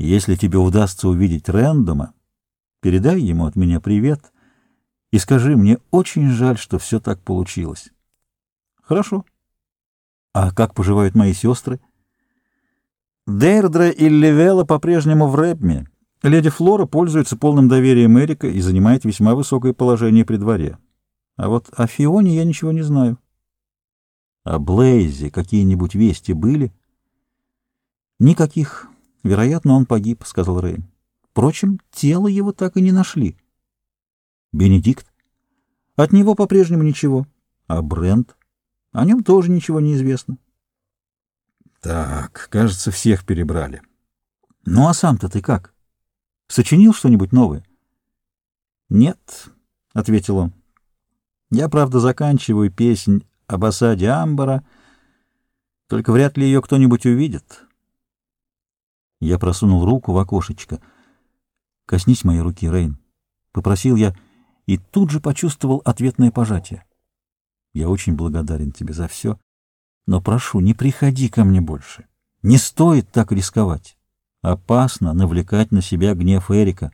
Если тебе удастся увидеть Рэндома, передай ему от меня привет и скажи, мне очень жаль, что все так получилось. Хорошо. А как поживают мои сестры? Дейрдра и Левела по-прежнему в Рэпме. Леди Флора пользуется полным доверием Эрика и занимает весьма высокое положение при дворе. А вот о Фионе я ничего не знаю. О Блейзе какие-нибудь вести были? Никаких. Вероятно, он погиб, — сказал Рейн. Впрочем, тело его так и не нашли. Бенедикт? От него по-прежнему ничего. А Брент? О нем тоже ничего не известно. Так, кажется, всех перебрали. Ну, а сам-то ты как? Сочинил что-нибудь новое? Нет, — ответил он. Я, правда, заканчиваю песнь об осаде Амбара, только вряд ли ее кто-нибудь увидит. Я просунул руку в окошечко. «Коснись моей руки, Рейн», — попросил я, и тут же почувствовал ответное пожатие. «Я очень благодарен тебе за все, но прошу, не приходи ко мне больше. Не стоит так рисковать. Опасно навлекать на себя гнев Эрика».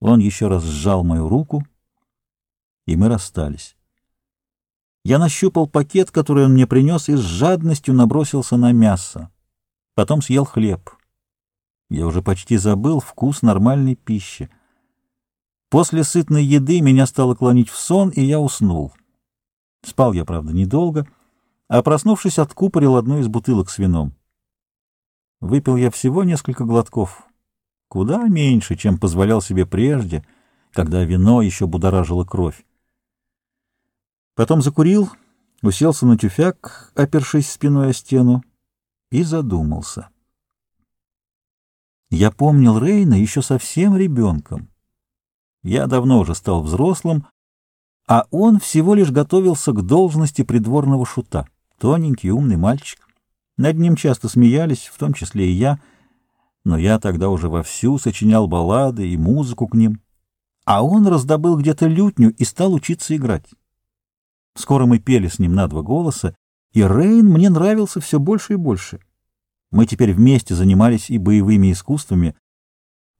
Он еще раз сжал мою руку, и мы расстались. Я нащупал пакет, который он мне принес, и с жадностью набросился на мясо. Потом съел хлеб. Я уже почти забыл вкус нормальной пищи. После сытной еды меня стало клонить в сон, и я уснул. Спал я, правда, недолго, а проснувшись, откупорил одну из бутылок с вином. Выпил я всего несколько глотков, куда меньше, чем позволял себе прежде, когда вино еще будоражило кровь. Потом закурил, уселся на тюфяк, опершись спиной о стену, и задумался. Я помнил Рейна еще совсем ребенком. Я давно уже стал взрослым, а он всего лишь готовился к должности придворного шута. Тоненький, умный мальчик. Над ним часто смеялись, в том числе и я, но я тогда уже вовсю сочинял баллады и музыку к ним. А он раздобыл где-то лютню и стал учиться играть. Скоро мы пели с ним на два голоса, и Рейн мне нравился все больше и больше. Мы теперь вместе занимались и боевыми искусствами.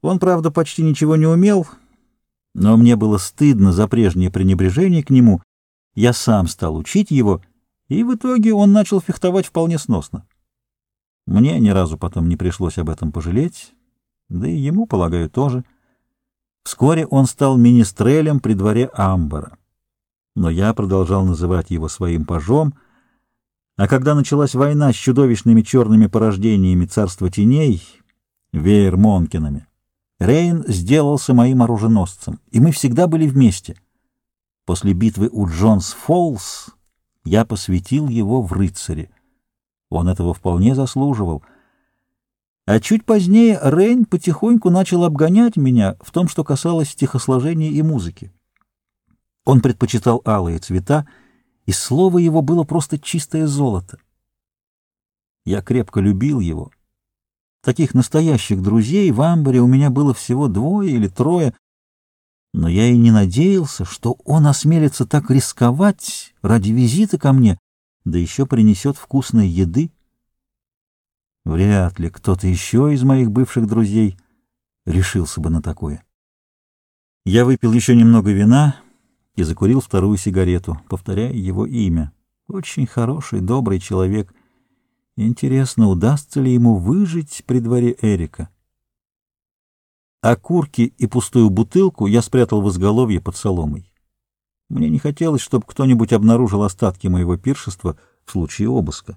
Он, правда, почти ничего не умел, но мне было стыдно за прежнее пренебрежение к нему. Я сам стал учить его, и в итоге он начал фехтовать вполне сносно. Мне ни разу потом не пришлось об этом пожалеть, да и ему, полагаю, тоже. Вскоре он стал министрелем при дворе Амбара. Но я продолжал называть его своим пажом — а когда началась война с чудовищными черными порождениями царства теней, веер Монкинами, Рейн сделался моим оруженосцем, и мы всегда были вместе. После битвы у Джонс-Фоллс я посвятил его в рыцаре. Он этого вполне заслуживал. А чуть позднее Рейн потихоньку начал обгонять меня в том, что касалось стихосложения и музыки. Он предпочитал алые цвета, и слово его было просто чистое золото. Я крепко любил его. Таких настоящих друзей в Амбаре у меня было всего двое или трое, но я и не надеялся, что он осмелится так рисковать ради визита ко мне, да еще принесет вкусной еды. Вряд ли кто-то еще из моих бывших друзей решился бы на такое. Я выпил еще немного вина, и закурил вторую сигарету, повторяя его имя. Очень хороший, добрый человек. Интересно, удастся ли ему выжить при дворе Эрика? Окурки и пустую бутылку я спрятал в изголовье под соломой. Мне не хотелось, чтобы кто-нибудь обнаружил остатки моего пиршества в случае обыска.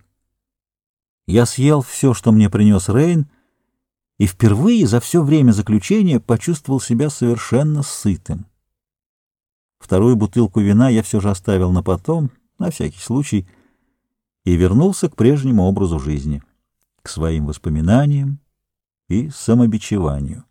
Я съел все, что мне принес Рейн, и впервые за все время заключения почувствовал себя совершенно сытым. Вторую бутылку вина я все же оставил на потом, на всякий случай, и вернулся к прежнему образу жизни, к своим воспоминаниям и самобичеванию.